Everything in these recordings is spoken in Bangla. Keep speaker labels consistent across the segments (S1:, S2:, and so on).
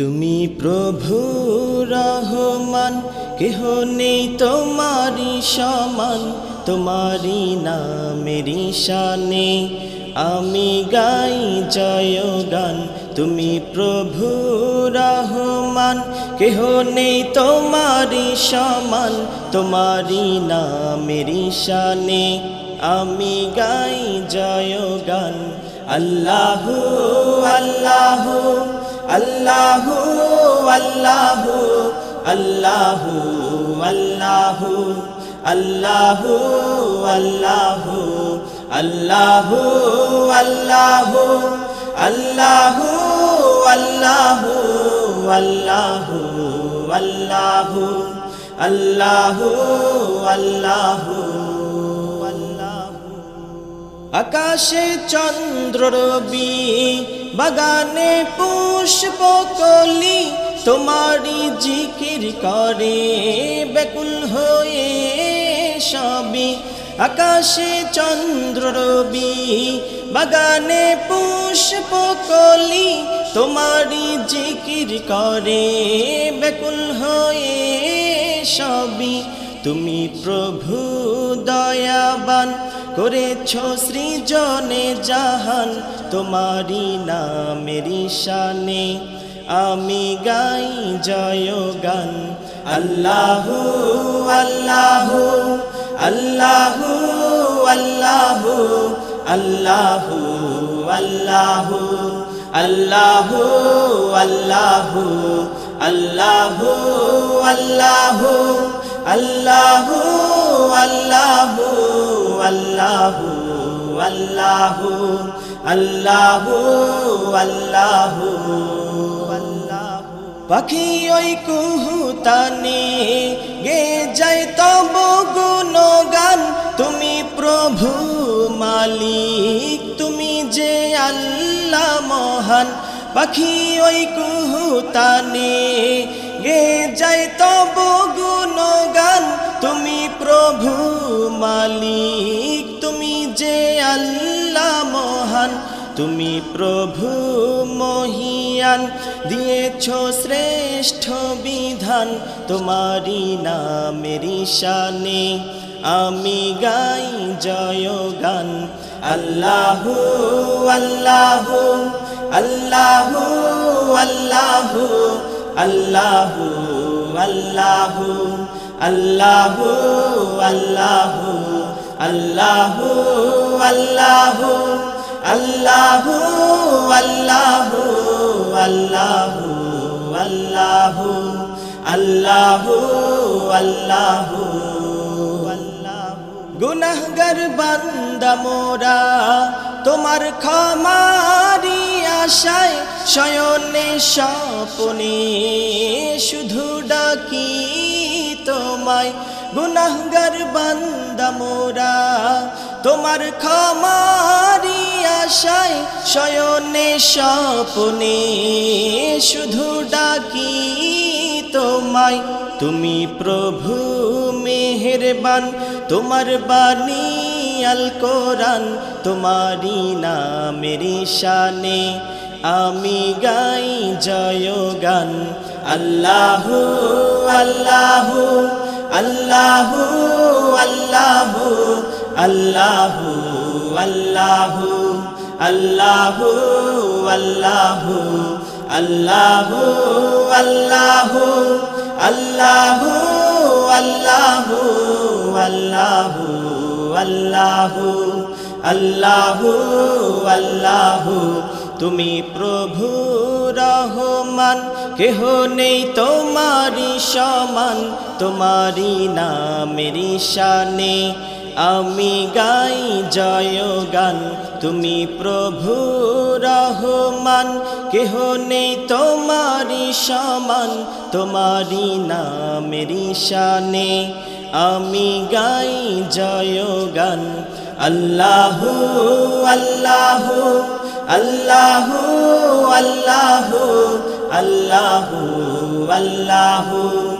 S1: তুমি প্রভু রহমান, কেহ নেই তোমারি সমান তোমারি নামেরি শানে আমি গাই জয় গান, তুমি প্রভু রহমান, কেহ নেই তোমারি সমান তোমারি নামেরি শানে আমি গাই জয় গান, আল্লাহু আল্লাহু। আল্লাহু আল্লাহু আল্লাহু আল্লাহু আল্লাহু আল্লাহু আল্লাহু আল্লাহু আল্লাহু আল্লাহু আল্লাহু আল্লাহু আল্লাহু আল্লাহু আল্লাহু আকাশে চন্দ্র রবি বাগানে পুষ্প কলি তোমারি জিকির করে। বেকুল হয়ে সবই, আকাশে চন্দ্র রবি, বাগানে পুষ্প কলি তোমারি জিকির করে। বেকুল হয়ে সবই, তুমি প্রভু দয়াবান। করেছ সৃজনে জাহান তোমারি নামেরি শানে আমি গাই জয় গান আল্লাহু আল্লাহু আল্লাহু আল্লাহু আল্লাহু আল্লাহু আল্লাহু আল্লাহু আল্লাহু আল্লাহু আল্লাহু আল্লাহু আল্লাহু আল্লাহু আল্লাহু আল্লাহু পাখি ওই কুহুতানে, গে যায় তব গুণগান। তুমি প্রভু মালিক, তুমি যে আল্লাহ মহান। পাখি ওই কুহুতানে, গে যায় তব গুণগান। তুমি প্রভু মালিক। তুমি প্রভু মহিয়ান, দিয়েছ শ্রেষ্ঠ বিধান তোমারি নামেরি শানে আমি গাই জয় গান আল্লাহু আল্লাহু আল্লাহু আল্লাহু আল্লাহু, আল্লাহ, আল্লাহু আল্লাহু আল্লাহু আল্লাহু। আল্লাহু আল্লাহু আল্লাহু আল্লাহু আল্লাহু আল্লাহু গুনাহগার বান্দা মোরা, তোমার ক্ষমারি আশায় শয়নে স্বপনে শুধু ডাকি তোমায়। গুনাহগার বান্দা মোরা, তোমার ক্ষমারি আশায় শয়নে স্বপনে শুধু ডাকি তোমায়। তুমি প্রভু মেহেরবান, তোমার বাণী আল কোরআন তোমারি নামেরি শানে আমি গাই জয় গান আল্লাহু আল্লাহু আল্লাহু আল্লাহু আল্লাহু। আল্লাহু আল্লাহু আল্লাহু আল্লাহু আল্লাহু আল্লাহু আল্লাহু আল্লাহু আল্লাহু আল্লাহু আল্লাহু তুমি প্রভু রহমান কেহ নেই তোমারি সমান তোমারি নামেরি শানে আমি গাই জয় গান, তুমি প্রভু রহমান, কেহ নেই তোমারি সমান তোমারি নামেরি শানে আমি গাই জয় গান, আল্লাহু আল্লাহু আল্লাহু আল্লাহু আল্লাহু আল্লাহু।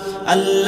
S1: अल